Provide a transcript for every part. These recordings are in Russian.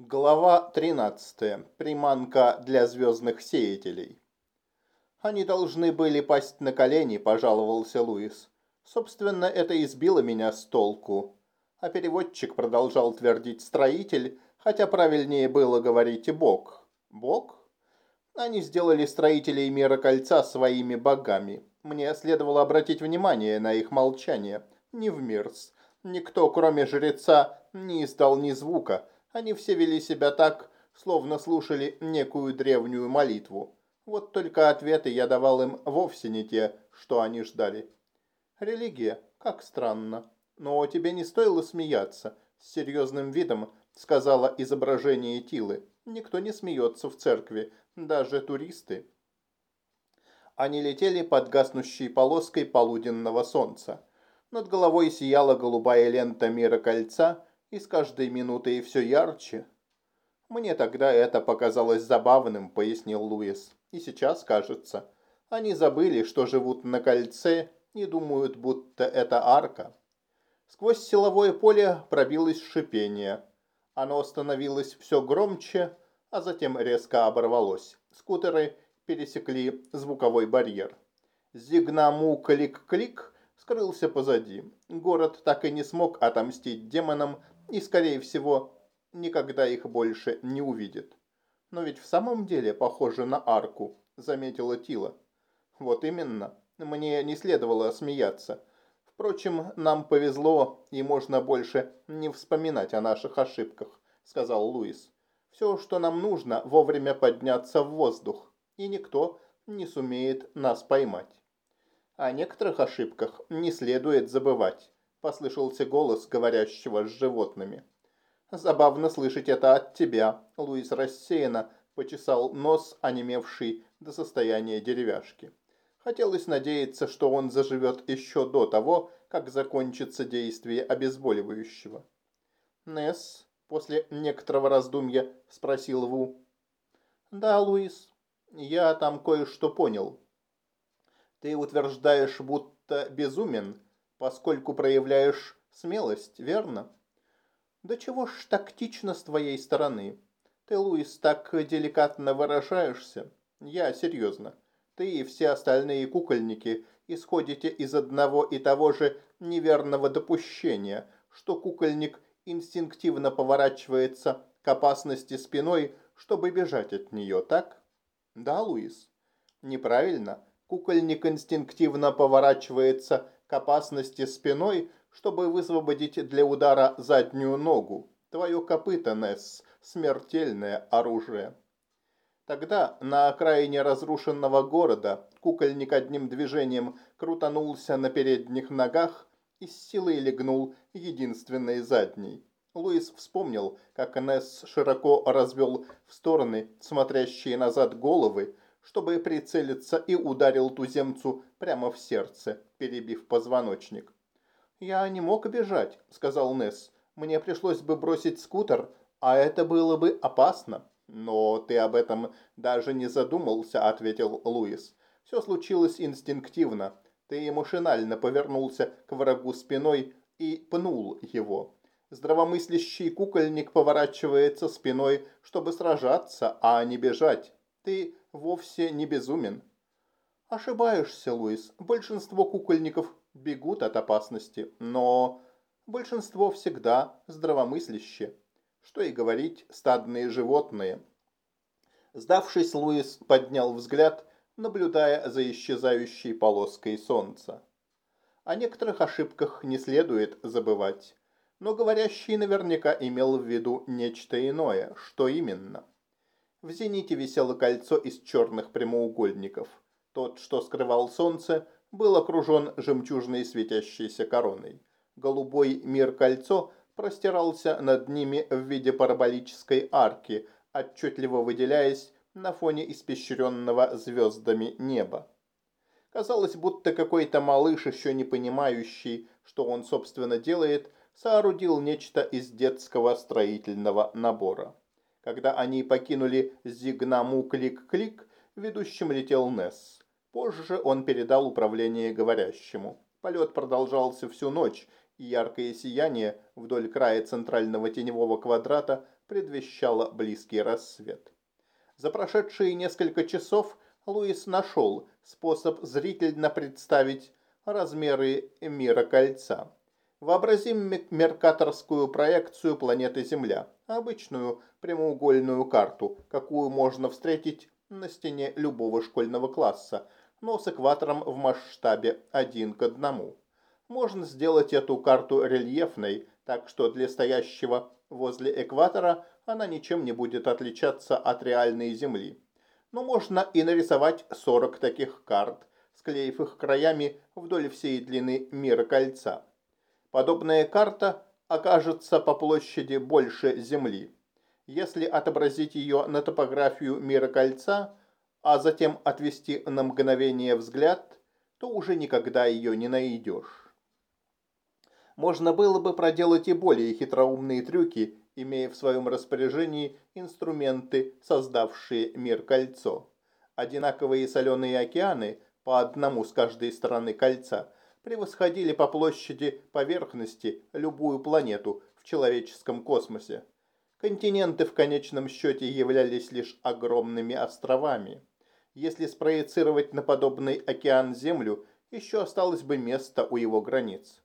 Глава 13. Приманка для звездных сеятелей. «Они должны были пасть на колени», – пожаловался Луис. «Собственно, это избило меня с толку». А переводчик продолжал твердить «строитель», хотя правильнее было говорить «бог». «Бог?» Они сделали строителей мира кольца своими богами. Мне следовало обратить внимание на их молчание. Не в мирс. Никто, кроме жреца, не издал ни звука – они все вели себя так, словно слушали некую древнюю молитву. Вот только ответы я давал им вовсе не те, что они ждали. Религия, как странно. Но тебе не стоило смеяться. С серьезным видом сказала изображение Тилы. Никто не смеется в церкви, даже туристы. Они летели под гаснущей полоской полуденного солнца. Над головой сияла голубая лента мира кольца, и с каждой минутой все ярче. Мне тогда это показалось забавным, пояснил Луис. И сейчас, кажется, они забыли, что живут на кольце и думают, будто это арка. Сквозь силовое поле пробилось шипение. Оно становилось все громче, а затем резко оборвалось. Скутеры пересекли звуковой барьер. Зигнаму клик-клик скрылся позади. Город так и не смог отомстить демонам и, скорее всего, никогда их больше не увидит. Но ведь в самом деле похоже на арку, заметила Тила. Вот именно. Мне не следовало смеяться. Впрочем, нам повезло, и можно больше не вспоминать о наших ошибках, сказал Луис. Все, что нам нужно, вовремя подняться в воздух, и никто не сумеет нас поймать. О некоторых ошибках не следует забывать. – послышался голос говорящего с животными. «Забавно слышать это от тебя», – Луис рассеянно почесал нос, онемевший до состояния деревяшки. Хотелось надеяться, что он заживет еще до того, как закончится действие обезболивающего. «Несс?» – после некоторого раздумья спросил Ву. «Да, Луис, я там кое-что понял. Ты утверждаешь, будто безумен, поскольку проявляешь смелость, верно? Да чего ж тактично с твоей стороны. Ты, Луис, так деликатно выражаешься. Я серьезно. Ты и все остальные кукольники исходите из одного и того же неверного допущения, что кукольник инстинктивно поворачивается к опасности спиной, чтобы бежать от нее, так? Да, Луис? Неправильно. Кукольник инстинктивно поворачивается к опасности спиной, чтобы высвободить для удара заднюю ногу. Твое копыто, Несс, смертельное оружие. Тогда на окраине разрушенного города кукольник одним движением крутанулся на передних ногах и с силой легнул единственной задней. Луис вспомнил, как Несс широко развел в стороны смотрящие назад головы, чтобы прицелиться и ударил туземцу прямо в сердце, перебив позвоночник. «Я не мог бежать», — сказал Несс. «Мне пришлось бы бросить скутер, а это было бы опасно». «Но ты об этом даже не задумался», — ответил Луис. «Все случилось инстинктивно. Ты машинально повернулся к врагу спиной и пнул его. Здравомыслящий кукольник поворачивается спиной, чтобы сражаться, а не бежать. Ты вовсе не безумен. Ошибаешься, Луис. Большинство кукольников бегут от опасности, но большинство всегда здравомыслящие. Что и говорить, стадные животные. Сдавшись, Луис поднял взгляд, наблюдая за исчезающей полоской солнца. О некоторых ошибках не следует забывать, но говорящий наверняка имел в виду нечто иное. Что именно? В зените висело кольцо из черных прямоугольников. Тот, что скрывал солнце, был окружен жемчужной светящейся короной. Голубой мир-кольцо простирался над ними в виде параболической арки, отчетливо выделяясь на фоне испещренного звездами неба. Казалось, будто какой-то малыш, еще не понимающий, что он, собственно, делает, соорудил нечто из детского строительного набора. Когда они покинули Зигнаму Клик-Клик, ведущим летел Несс. Позже он передал управление говорящему. Полет продолжался всю ночь, и яркое сияние вдоль края центрального теневого квадрата предвещало близкий рассвет. За прошедшие несколько часов Луис нашел способ зрительно представить размеры мира кольца. Вообразим меркаторскую проекцию планеты Земля, обычную прямоугольную карту, какую можно встретить на стене любого школьного класса, но с экватором в масштабе один к одному. Можно сделать эту карту рельефной, так что для стоящего возле экватора она ничем не будет отличаться от реальной Земли. Но можно и нарисовать 40 таких карт, склеив их краями вдоль всей длины мира кольца. Подобная карта окажется по площади больше Земли. Если отобразить ее на топографию мира кольца, а затем отвести на мгновение взгляд, то уже никогда ее не найдешь. Можно было бы проделать и более хитроумные трюки, имея в своем распоряжении инструменты, создавшие мир кольцо. Одинаковые соленые океаны по одному с каждой стороны кольца превосходили по площади поверхности любую планету в человеческом космосе. Континенты в конечном счете являлись лишь огромными островами. Если спроецировать на подобный океан Землю, еще осталось бы место у его границ.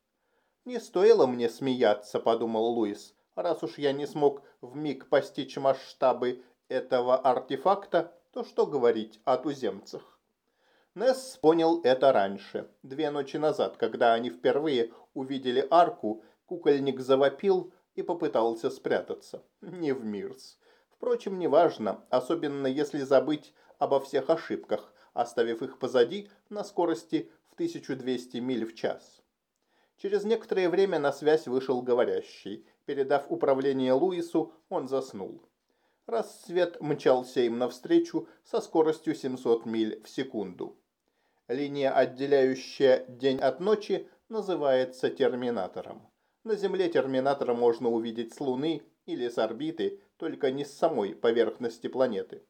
«Не стоило мне смеяться», – подумал Луис, – «раз уж я не смог вмиг постичь масштабы этого артефакта, то что говорить о туземцах?» Несс понял это раньше. Две ночи назад, когда они впервые увидели арку, кукольник завопил и попытался спрятаться. Не в Мирс. Впрочем, неважно, особенно если забыть обо всех ошибках, оставив их позади на скорости в 1200 миль в час. Через некоторое время на связь вышел говорящий. Передав управление Луису, он заснул. Рассвет мчался им навстречу со скоростью 700 миль в секунду. Линия, отделяющая день от ночи, называется терминатором. На Земле терминатора можно увидеть с Луны или с орбиты, только не с самой поверхности планеты.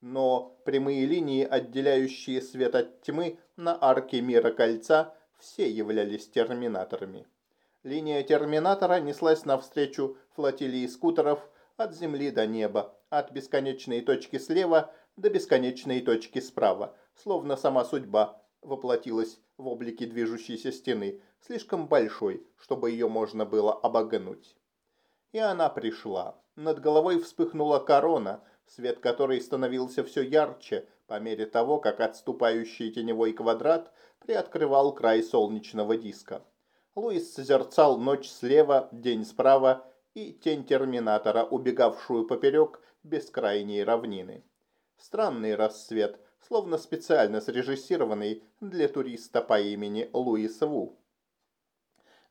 Но прямые линии, отделяющие свет от тьмы на арке мира кольца, все являлись терминаторами. Линия терминатора неслась навстречу флотилии скутеров от Земли до неба, от бесконечной точки слева до бесконечной точки справа, словно сама судьба воплотилась в облике движущейся стены, слишком большой, чтобы ее можно было обогнуть. И она пришла. Над головой вспыхнула корона, свет которой становился все ярче по мере того, как отступающий теневой квадрат приоткрывал край солнечного диска. Луис созерцал ночь слева, день справа и тень терминатора, убегавшую поперек бескрайней равнины. Странный рассвет, словно специально срежиссированный для туриста по имени Луис Ву.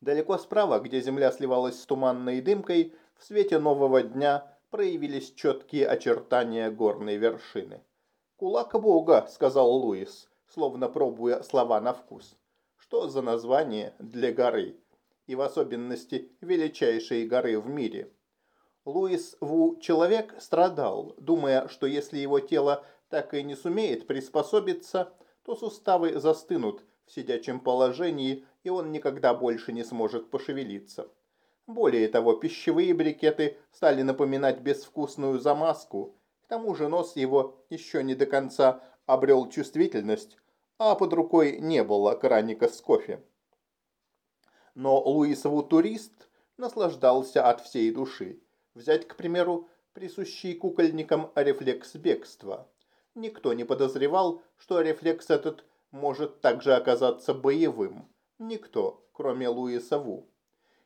Далеко справа, где земля сливалась с туманной дымкой, в свете нового дня проявились четкие очертания горной вершины. «Кулак Бога», — сказал Луис, словно пробуя слова на вкус. «Что за название для горы? И в особенности величайшей горы в мире?» Луис Ву человек страдал, думая, что если его тело так и не сумеет приспособиться, то суставы застынут в сидячем положении, и он никогда больше не сможет пошевелиться. Более того, пищевые брикеты стали напоминать безвкусную замазку. К тому же нос его еще не до конца обрел чувствительность, а под рукой не было краника с кофе. Но Луисову турист наслаждался от всей души. Взять, к примеру, присущий кукольникам рефлекс бегства. Никто не подозревал, что рефлекс этот может также оказаться боевым. Никто, кроме Луиса Ву.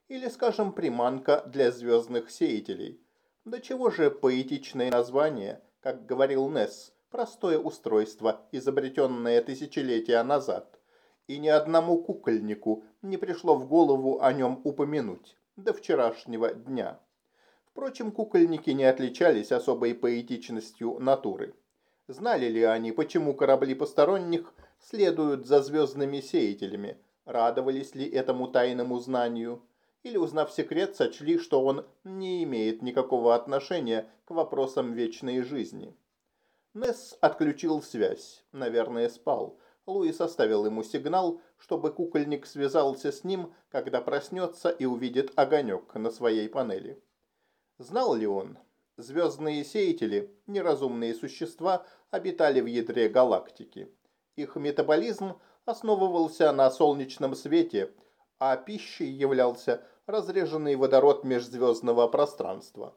Или, скажем, приманка для звездных сеятелей. До чего же поэтичное название, как говорил Несс, простое устройство, изобретенное тысячелетия назад. И ни одному кукольнику не пришло в голову о нем упомянуть до вчерашнего дня. Впрочем, кукольники не отличались особой поэтичностью натуры. Знали ли они, почему корабли посторонних следуют за звездными сеятелями? Радовались ли этому тайному знанию? Или, узнав секрет, сочли, что он не имеет никакого отношения к вопросам вечной жизни? Несс отключил связь, наверное, спал, Луис оставил ему сигнал, чтобы кукольник связался с ним, когда проснется и увидит огонек на своей панели. Знал ли он? Звездные сеятели, неразумные существа, обитали в ядре галактики. Их метаболизм основывался на солнечном свете, а пищей являлся разреженный водород межзвездного пространства.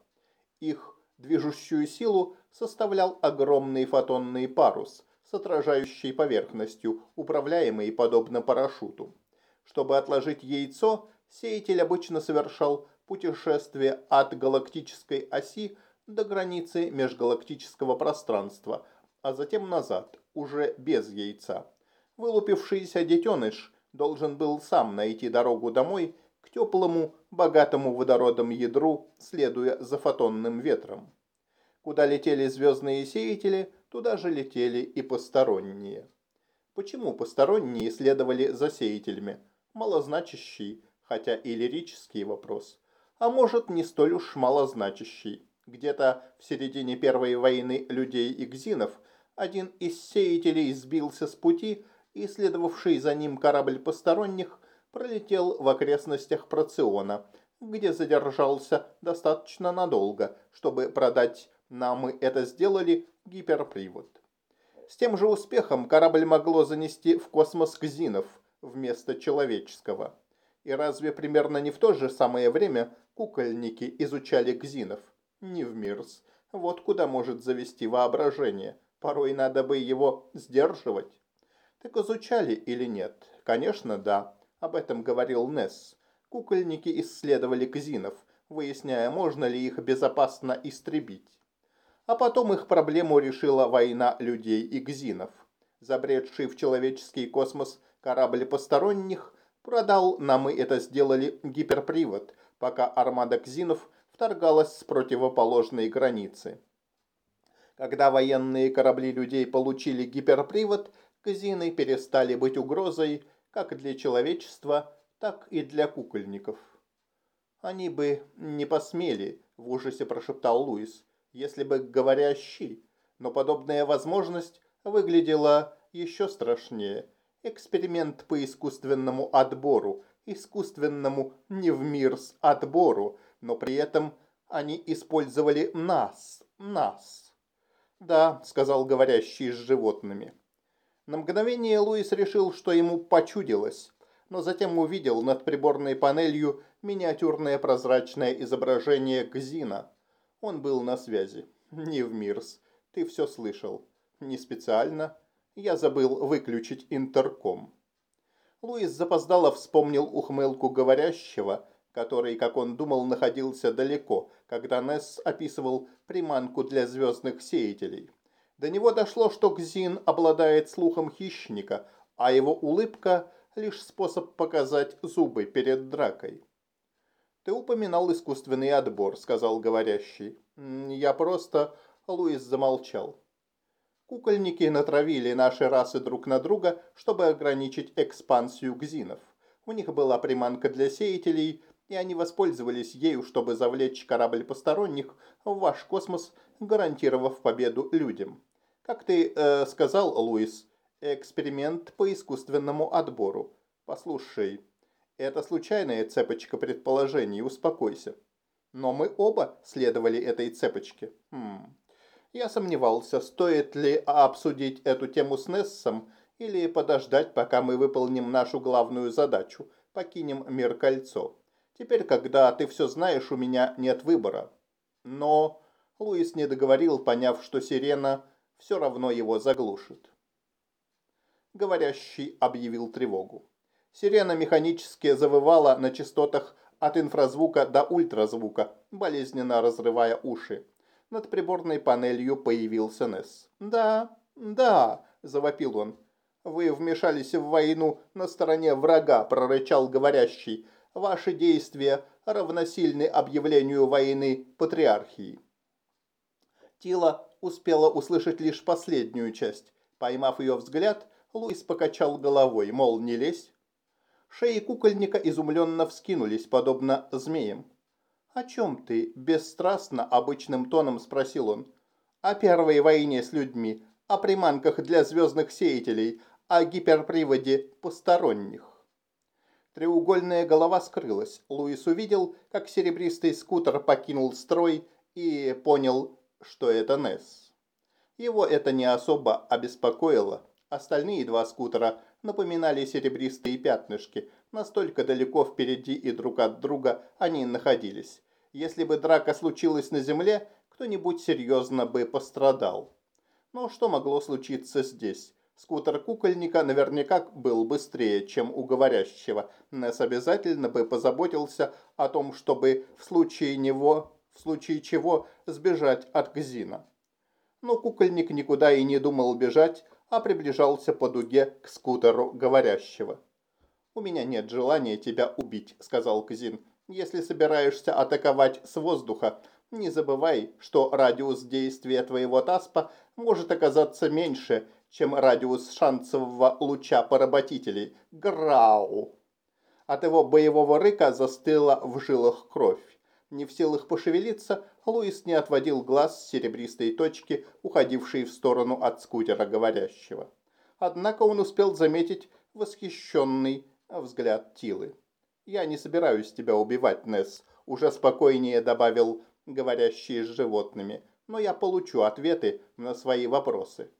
Их движущую силу составлял огромный фотонный парус с отражающей поверхностью, управляемый подобно парашюту. Чтобы отложить яйцо, сеятель обычно совершал путешествие от галактической оси до границы межгалактического пространства, а затем назад, уже без яйца. Вылупившийся детеныш должен был сам найти дорогу домой к теплому, богатому водородом ядру, следуя за фотонным ветром. Куда летели звездные сеятели, туда же летели и посторонние. Почему посторонние следовали за сеятелями? Малозначащий, хотя и лирический вопрос. А может, не столь уж малозначащий. Где-то в середине Первой войны людей и гзинов один из сеятелей сбился с пути, и следовавший за ним корабль посторонних пролетел в окрестностях Проциона, где задержался достаточно надолго, чтобы продать «нам мы это сделали» гиперпривод. С тем же успехом корабль могло занести в космос гзинов вместо человеческого. И разве примерно не в то же самое время кукольники изучали гзинов? Не в Мирс. Вот куда может завести воображение. Порой надо бы его сдерживать. Так изучали или нет? Конечно, да. Об этом говорил Несс. Кукольники исследовали кзинов, выясняя, можно ли их безопасно истребить. А потом их проблему решила война людей и гзинов. Забредший в человеческий космос корабль посторонних продал, нам мы это сделали, гиперпривод, пока армада гзинов вторгалась с противоположной границы. Когда военные корабли людей получили гиперпривод, казины перестали быть угрозой как для человечества, так и для кукольников. «Они бы не посмели», – в ужасе прошептал Луис, – «если бы говорящий». Но подобная возможность выглядела еще страшнее. Эксперимент по искусственному отбору, искусственному не в мир с отбору, но при этом они использовали нас, нас. «Да», — сказал говорящий с животными. На мгновение Луис решил, что ему почудилось, но затем увидел над приборной панелью миниатюрное прозрачное изображение Гзина. Он был на связи. «Не в Мирс. Ты все слышал. Не специально. Я забыл выключить интерком». Луис запоздало вспомнил ухмылку говорящего, который, как он думал, находился далеко, когда Несс описывал приманку для звездных сеятелей. До него дошло, что Гзин обладает слухом хищника, а его улыбка – лишь способ показать зубы перед дракой. «Ты упоминал искусственный отбор», – сказал говорящий. «Я просто...» – Луис замолчал. Кукольники натравили наши расы друг на друга, чтобы ограничить экспансию гзинов. У них была приманка для сеятелей, и они воспользовались ею, чтобы завлечь корабль посторонних в ваш космос, гарантировав победу людям. Как ты э, сказал, Луис, эксперимент по искусственному отбору. Послушай, это случайная цепочка предположений, успокойся. Но мы оба следовали этой цепочке. Хм. Я сомневался, стоит ли обсудить эту тему с Нессом или подождать, пока мы выполним нашу главную задачу, покинем мир кольцо. Теперь, когда ты все знаешь, у меня нет выбора. Но Луис не договорил, поняв, что сирена все равно его заглушит. Говорящий объявил тревогу. Сирена механически завывала на частотах от инфразвука до ультразвука, болезненно разрывая уши. Над приборной панелью появился Несс. «Да, да», – завопил он. «Вы вмешались в войну на стороне врага», – прорычал говорящий. «Ваши действия равносильны объявлению войны патриархии». Тила успела услышать лишь последнюю часть. Поймав ее взгляд, Луис покачал головой, мол, не лезь. Шеи кукольника изумленно вскинулись, подобно змеям. «О чем ты?» – бесстрастно, обычным тоном спросил он. «О первой войне с людьми, о приманках для звездных сеятелей, о гиперприводе посторонних. Треугольная голова скрылась. Луис увидел, как серебристый скутер покинул строй и понял, что это Несс. Его это не особо обеспокоило. Остальные два скутера напоминали серебристые пятнышки. Настолько далеко впереди и друг от друга они находились. Если бы драка случилась на земле, кто-нибудь серьезно бы пострадал. Но что могло случиться здесь? Скутер кукольника наверняка был быстрее, чем у говорящего. Несс обязательно бы позаботился о том, чтобы в случае него, в случае чего, сбежать от Гзина. Но кукольник никуда и не думал бежать, а приближался по дуге к скутеру говорящего. «У меня нет желания тебя убить», — сказал Кзин. «Если собираешься атаковать с воздуха, не забывай, что радиус действия твоего таспа может оказаться меньше, чем радиус шансового луча поработителей. Грау! От его боевого рыка застыла в жилах кровь. Не в силах пошевелиться, Луис не отводил глаз с серебристой точки, уходившей в сторону от скутера говорящего. Однако он успел заметить восхищенный взгляд Тилы. «Я не собираюсь тебя убивать, Несс», – уже спокойнее добавил говорящий с животными, «но я получу ответы на свои вопросы.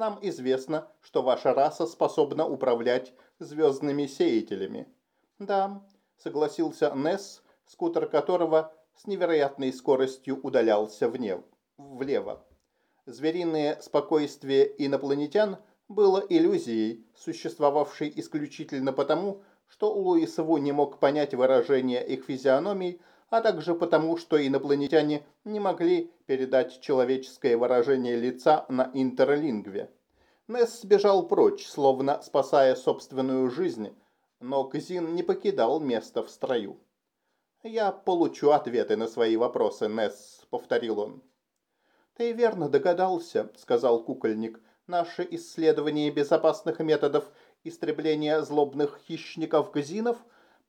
Нам известно, что ваша раса способна управлять звездными сеятелями». «Да», – согласился Несс, скутер которого с невероятной скоростью удалялся вне, влево. Звериное спокойствие инопланетян было иллюзией, существовавшей исключительно потому, что Луис Ву не мог понять выражение их физиономий, а также потому, что инопланетяне не могли передать человеческое выражение лица на интерлингве. Несс сбежал прочь, словно спасая собственную жизнь, но Кзин не покидал место в строю. «Я получу ответы на свои вопросы, Несс», — повторил он. «Ты верно догадался», — сказал кукольник. «Наше исследование безопасных методов истребления злобных хищников-газинов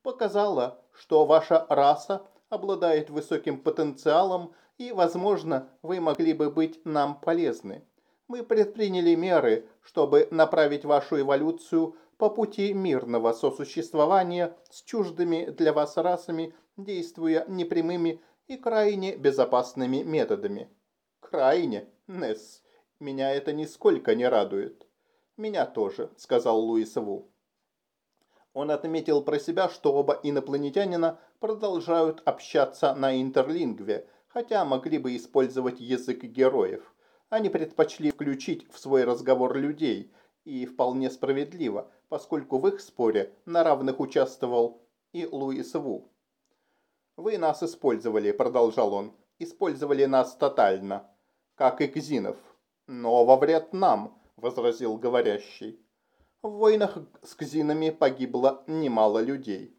показало, что ваша раса обладает высоким потенциалом, и, возможно, вы могли бы быть нам полезны. Мы предприняли меры, чтобы направить вашу эволюцию по пути мирного сосуществования с чуждыми для вас расами, действуя непрямыми и крайне безопасными методами. Крайне, Несс, меня это нисколько не радует. Меня тоже, сказал Луис Ву. Он отметил про себя, что оба инопланетянина продолжают общаться на интерлингве, хотя могли бы использовать язык героев. Они предпочли включить в свой разговор людей, и вполне справедливо, поскольку в их споре на равных участвовал и Луис Ву. «Вы нас использовали», – продолжал он, – «использовали нас тотально, как и Кзинов». «Но во вред нам», – возразил говорящий. В войнах с кзинами погибло немало людей.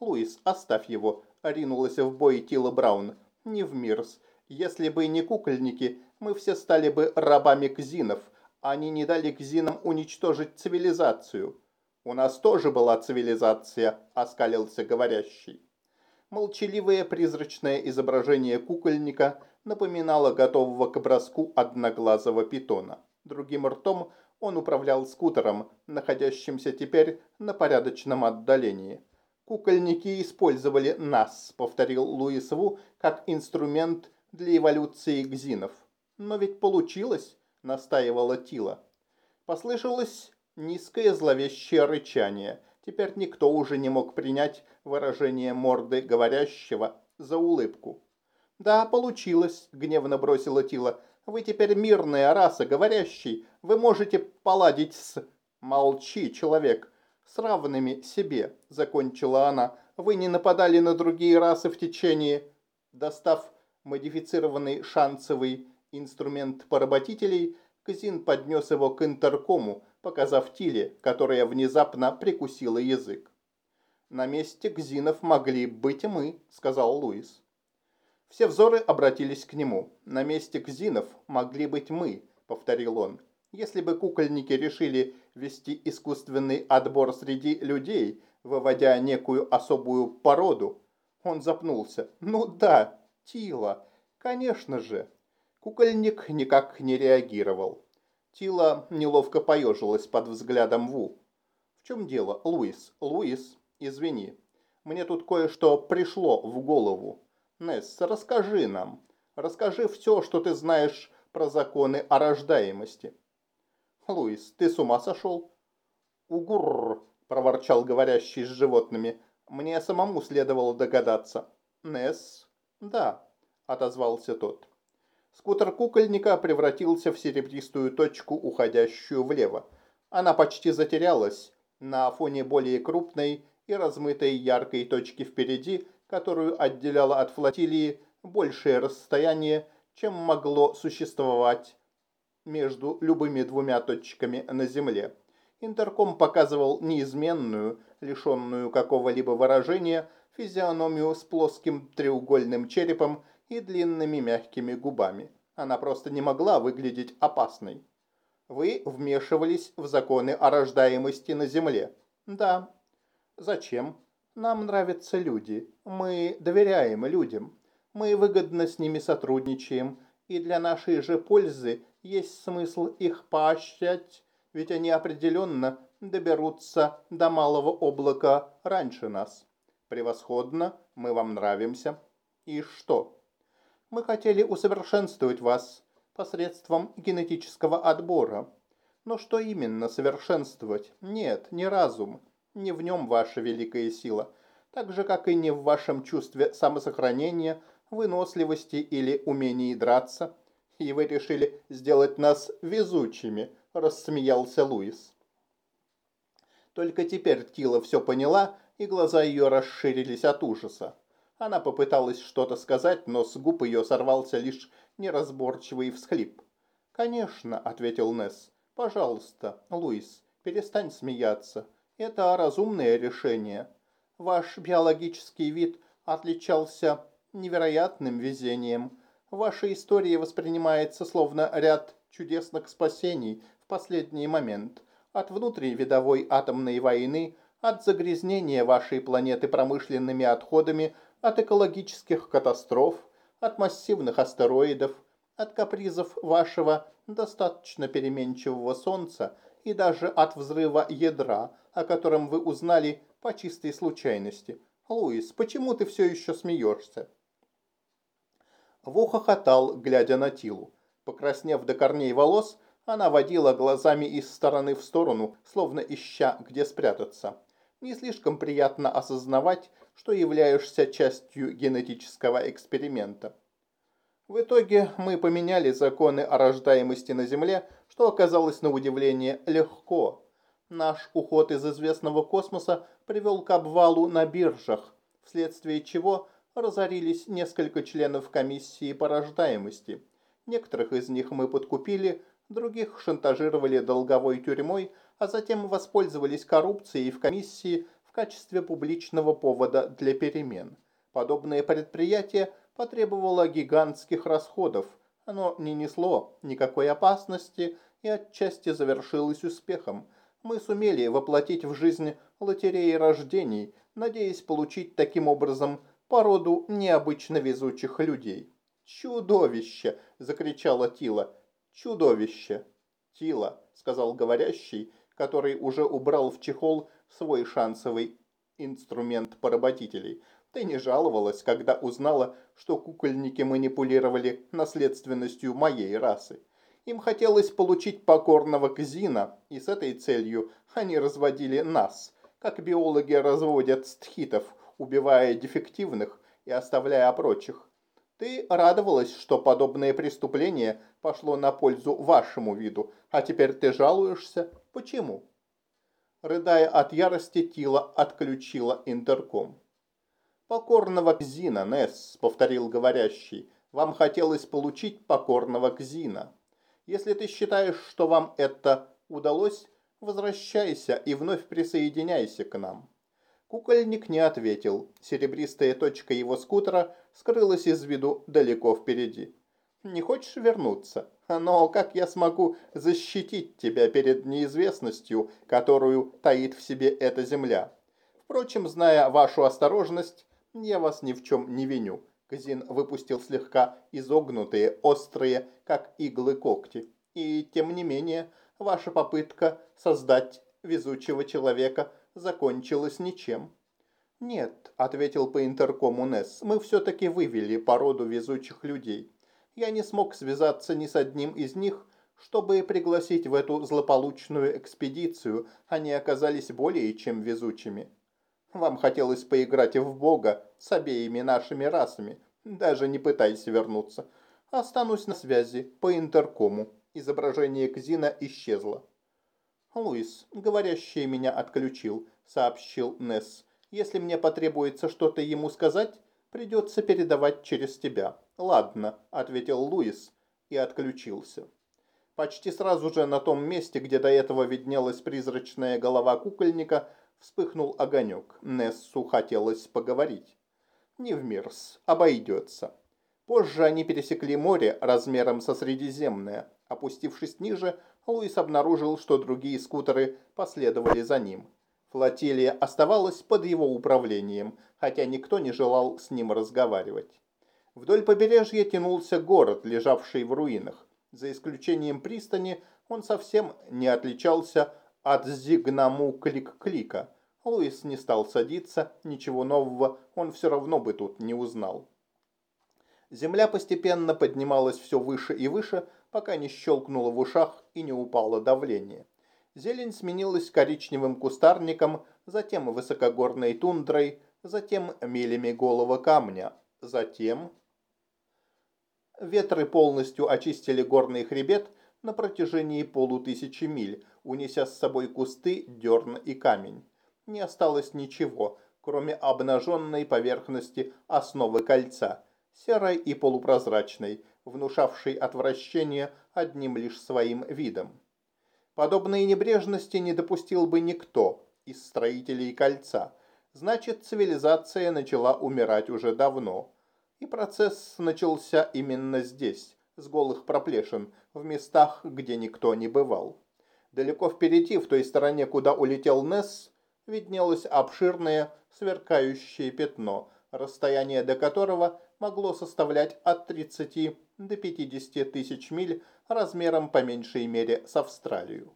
Луис, оставь его, ринулась в бой Тила Браун. Не в мирс. Если бы не кукольники, мы все стали бы рабами кзинов. Они не дали кзинам уничтожить цивилизацию. У нас тоже была цивилизация, оскалился говорящий. Молчаливое призрачное изображение кукольника напоминало готового к броску одноглазого питона. Другим ртом – он управлял скутером, находящимся теперь на порядочном отдалении. «Кукольники использовали нас», — повторил Луис Ву, как инструмент для эволюции гзинов. «Но ведь получилось», — настаивала Тила. Послышалось низкое зловещее рычание. Теперь никто уже не мог принять выражение морды говорящего за улыбку. «Да, получилось», — гневно бросила Тила. Вы теперь мирная раса, говорящий. Вы можете поладить с... Молчи, человек. С равными себе, закончила она. Вы не нападали на другие расы в течение... Достав модифицированный шансовый инструмент поработителей, Казин поднес его к интеркому, показав Тиле, которая внезапно прикусила язык. «На месте Гзинов могли быть мы», — сказал Луис. Все взоры обратились к нему. «На месте Кзинов могли быть мы», — повторил он. «Если бы кукольники решили вести искусственный отбор среди людей, выводя некую особую породу...» Он запнулся. «Ну да, Тила, конечно же». Кукольник никак не реагировал. Тила неловко поежилась под взглядом Ву. «В чем дело, Луис? Луис, извини. Мне тут кое-что пришло в голову. Несс, расскажи нам. Расскажи все, что ты знаешь про законы о рождаемости». «Луис, ты с ума сошел?» «Угурр», – проворчал говорящий с животными. «Мне самому следовало догадаться». «Несс?» «Да», – отозвался тот. Скутер кукольника превратился в серебристую точку, уходящую влево. Она почти затерялась на фоне более крупной и размытой яркой точки впереди, которую отделяло от флотилии большее расстояние, чем могло существовать между любыми двумя точками на Земле. Интерком показывал неизменную, лишенную какого-либо выражения, физиономию с плоским треугольным черепом и длинными мягкими губами. Она просто не могла выглядеть опасной. Вы вмешивались в законы о рождаемости на Земле. Да. Зачем? Нам нравятся люди. Мы доверяем людям. Мы выгодно с ними сотрудничаем. И для нашей же пользы есть смысл их поощрять, ведь они определенно доберутся до малого облака раньше нас. Превосходно, мы вам нравимся. И что? Мы хотели усовершенствовать вас посредством генетического отбора. Но что именно совершенствовать? Нет, не разум. Не в нем ваша великая сила. Так же, как и не в вашем чувстве самосохранения, выносливости или умении драться. И вы решили сделать нас везучими, рассмеялся Луис. Только теперь Тила все поняла, и глаза ее расширились от ужаса. Она попыталась что-то сказать, но с губ ее сорвался лишь неразборчивый всхлип. «Конечно», — ответил Несс. «Пожалуйста, Луис, перестань смеяться. Это разумное решение. Ваш биологический вид отличался невероятным везением. Ваша история воспринимается словно ряд чудесных спасений в последний момент. От внутривидовой атомной войны, от загрязнения вашей планеты промышленными отходами от экологических катастроф, от массивных астероидов, от капризов вашего достаточно переменчивого Солнца и даже от взрыва ядра, о котором вы узнали по чистой случайности. Луис, почему ты все еще смеешься? Ву хохотал, глядя на Тилу. Покраснев до корней волос, она водила глазами из стороны в сторону, словно ища, где спрятаться. Не слишком приятно осознавать, что являешься частью генетического эксперимента. В итоге мы поменяли законы о рождаемости на Земле, что оказалось на удивление легко. Наш уход из известного космоса привел к обвалу на биржах, вследствие чего разорились несколько членов комиссии по рождаемости. Некоторых из них мы подкупили, других шантажировали долговой тюрьмой, а затем воспользовались коррупцией в комиссии качестве публичного повода для перемен. Подобное предприятие потребовало гигантских расходов. Оно не несло никакой опасности и отчасти завершилось успехом. Мы сумели воплотить в жизнь лотереи рождений, надеясь получить таким образом породу необычно везучих людей. «Чудовище!» – закричала Тила. «Чудовище!» «Тила», – сказал говорящий, который уже убрал в чехол свой шансовый инструмент поработителей. Ты не жаловалась, когда узнала, что кукольники манипулировали наследственностью моей расы. Им хотелось получить покорного Кзина, и с этой целью они разводили нас, как биологи разводят стхитов, убивая дефективных и оставляя прочих. Ты радовалась, что подобное преступление пошло на пользу вашему виду, а теперь ты жалуешься? Почему? Рыдая от ярости, Тила отключила интерком. «Покорного Кзина, Несс», — повторил говорящий. «Вам хотелось получить покорного Кзина. Если ты считаешь, что вам это удалось, возвращайся и вновь присоединяйся к нам». Кукольник не ответил. Серебристая точка его скутера скрылась из виду далеко впереди. «Не хочешь вернуться?» Но как я смогу защитить тебя перед неизвестностью, которую таит в себе эта земля? Впрочем, зная вашу осторожность, я вас ни в чем не виню. Казин выпустил слегка изогнутые, острые, как иглы когти. И тем не менее, ваша попытка создать везучего человека закончилась ничем. «Нет», — ответил по интеркому Несс, — «мы все-таки вывели породу везучих людей. Я не смог связаться ни с одним из них, чтобы пригласить в эту злополучную экспедицию, они оказались более чем везучими. Вам хотелось поиграть в Бога с обеими нашими расами. Даже не пытайся вернуться. Останусь на связи по интеркому. Изображение Кзина исчезло. «Луис, говорящий меня отключил», — сообщил Несс. «Если мне потребуется что-то ему сказать, придется передавать через тебя». «Ладно», — ответил Луис и отключился. Почти сразу же на том месте, где до этого виднелась призрачная голова кукольника, вспыхнул огонек. Нессу хотелось поговорить. Не в мирс, обойдется. Позже они пересекли море размером со Средиземное. Опустившись ниже, Луис обнаружил, что другие скутеры последовали за ним. Флотилия оставалась под его управлением, хотя никто не желал с ним разговаривать. Вдоль побережья тянулся город, лежавший в руинах. За исключением пристани, он совсем не отличался от Зигнаму Клик-Клика. Луис не стал садиться, ничего нового он все равно бы тут не узнал. Земля постепенно поднималась все выше и выше, пока не щелкнуло в ушах и не упало давление. Зелень сменилась коричневым кустарником, затем высокогорной тундрой, затем милями голого камня, затем Ветры полностью очистили горный хребет на протяжении полутысячи миль, унеся с собой кусты, дерн и камень. Не осталось ничего, кроме обнаженной поверхности основы кольца, серой и полупрозрачной, внушавшей отвращение одним лишь своим видом. Подобной небрежности не допустил бы никто из строителей кольца. Значит, цивилизация начала умирать уже давно. И процесс начался именно здесь, с голых проплешин, в местах, где никто не бывал. Далеко впереди, в той стороне, куда улетел Несс, виднелось обширное сверкающее пятно, расстояние до которого могло составлять от 30 до 50 тысяч миль размером по меньшей мере с Австралию.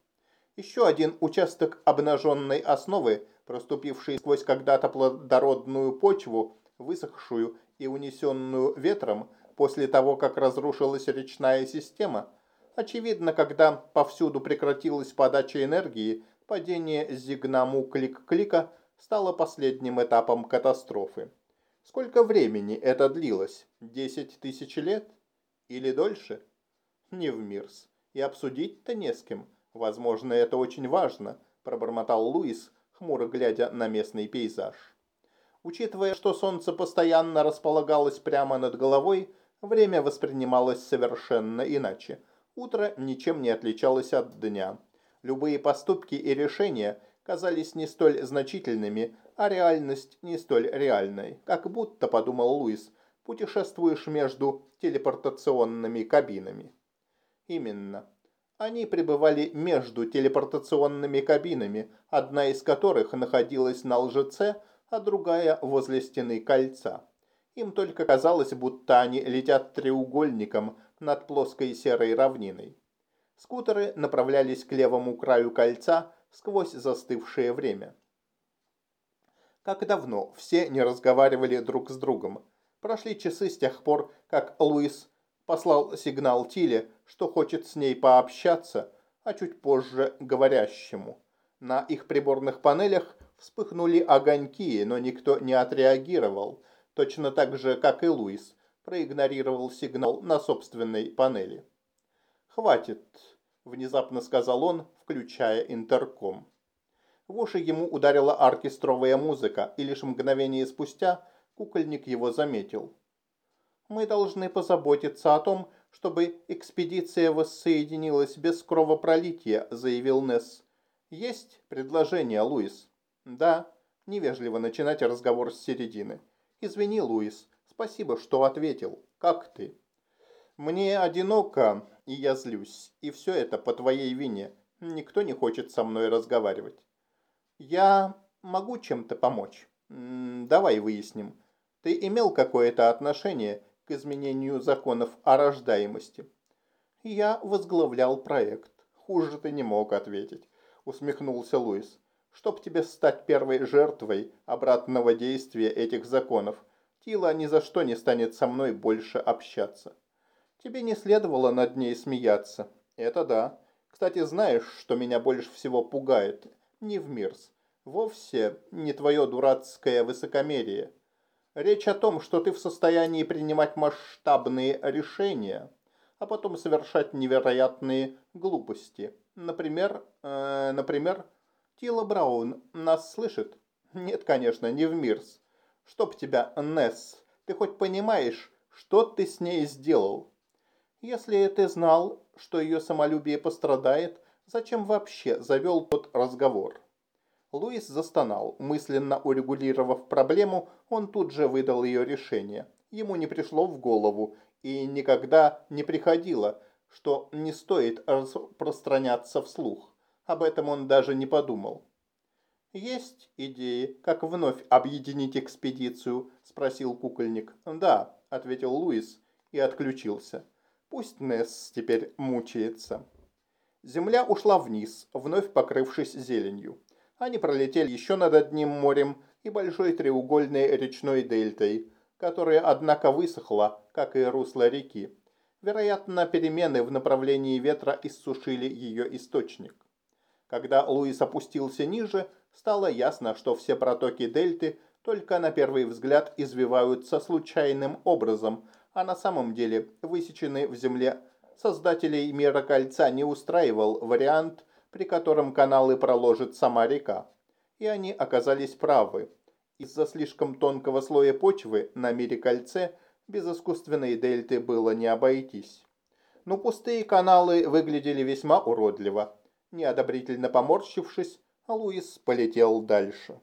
Еще один участок обнаженной основы, проступивший сквозь когда-то плодородную почву, высохшую и унесенную ветром после того, как разрушилась речная система. Очевидно, когда повсюду прекратилась подача энергии, падение Зигнаму Клик-Клика стало последним этапом катастрофы. Сколько времени это длилось? Десять тысяч лет? Или дольше? Не в мирс. И обсудить-то не с кем. Возможно, это очень важно, пробормотал Луис, хмуро глядя на местный пейзаж. Учитывая, что солнце постоянно располагалось прямо над головой, время воспринималось совершенно иначе. Утро ничем не отличалось от дня. Любые поступки и решения казались не столь значительными, а реальность не столь реальной. Как будто, подумал Луис, путешествуешь между телепортационными кабинами. Именно. Они пребывали между телепортационными кабинами, одна из которых находилась на лжеце, а другая возле стены кольца. Им только казалось, будто они летят треугольником над плоской серой равниной. Скутеры направлялись к левому краю кольца сквозь застывшее время. Как давно все не разговаривали друг с другом. Прошли часы с тех пор, как Луис послал сигнал Тиле, что хочет с ней пообщаться, а чуть позже говорящему. На их приборных панелях Вспыхнули огоньки, но никто не отреагировал, точно так же, как и Луис, проигнорировал сигнал на собственной панели. «Хватит», – внезапно сказал он, включая интерком. В уши ему ударила оркестровая музыка, и лишь мгновение спустя кукольник его заметил. «Мы должны позаботиться о том, чтобы экспедиция воссоединилась без кровопролития», – заявил Несс. «Есть предложение, Луис?» «Да, невежливо начинать разговор с середины. Извини, Луис, спасибо, что ответил. Как ты?» «Мне одиноко, и я злюсь, и все это по твоей вине. Никто не хочет со мной разговаривать». «Я могу чем-то помочь? Давай выясним. Ты имел какое-то отношение к изменению законов о рождаемости?» Я возглавлял проект. Хуже ты не мог ответить, усмехнулся Луис. Чтоб тебе стать первой жертвой обратного действия этих законов, Тила ни за что не станет со мной больше общаться. Тебе не следовало над ней смеяться. Это да. Кстати, знаешь, что меня больше всего пугает? Не в мирс. Вовсе не твое дурацкое высокомерие. Речь о том, что ты в состоянии принимать масштабные решения, а потом совершать невероятные глупости. Например, э, например, Тила Браун нас слышит? Нет, конечно, не в Мирс. Чтоб тебя, Несс, ты хоть понимаешь, что ты с ней сделал? Если ты знал, что ее самолюбие пострадает, зачем вообще завел тот разговор? Луис застонал. Мысленно урегулировав проблему, он тут же выдал ее решение. Ему не пришло в голову и никогда не приходило, что не стоит распространяться вслух. Об этом он даже не подумал. «Есть идеи, как вновь объединить экспедицию?» – спросил кукольник. «Да», – ответил Луис и отключился. Пусть Несс теперь мучается. Земля ушла вниз, вновь покрывшись зеленью. Они пролетели еще над одним морем и большой треугольной речной дельтой, которая, однако, высохла, как и русло реки. Вероятно, перемены в направлении ветра иссушили ее источник. Когда Луис опустился ниже, стало ясно, что все протоки дельты только на первый взгляд извиваются случайным образом, а на самом деле высеченный в земле создателей мира кольца не устраивал вариант, при котором каналы проложит сама река. И они оказались правы. Из-за слишком тонкого слоя почвы на мире кольце без искусственной дельты было не обойтись. Но пустые каналы выглядели весьма уродливо. Неодобрительно поморщившись, Луис полетел дальше.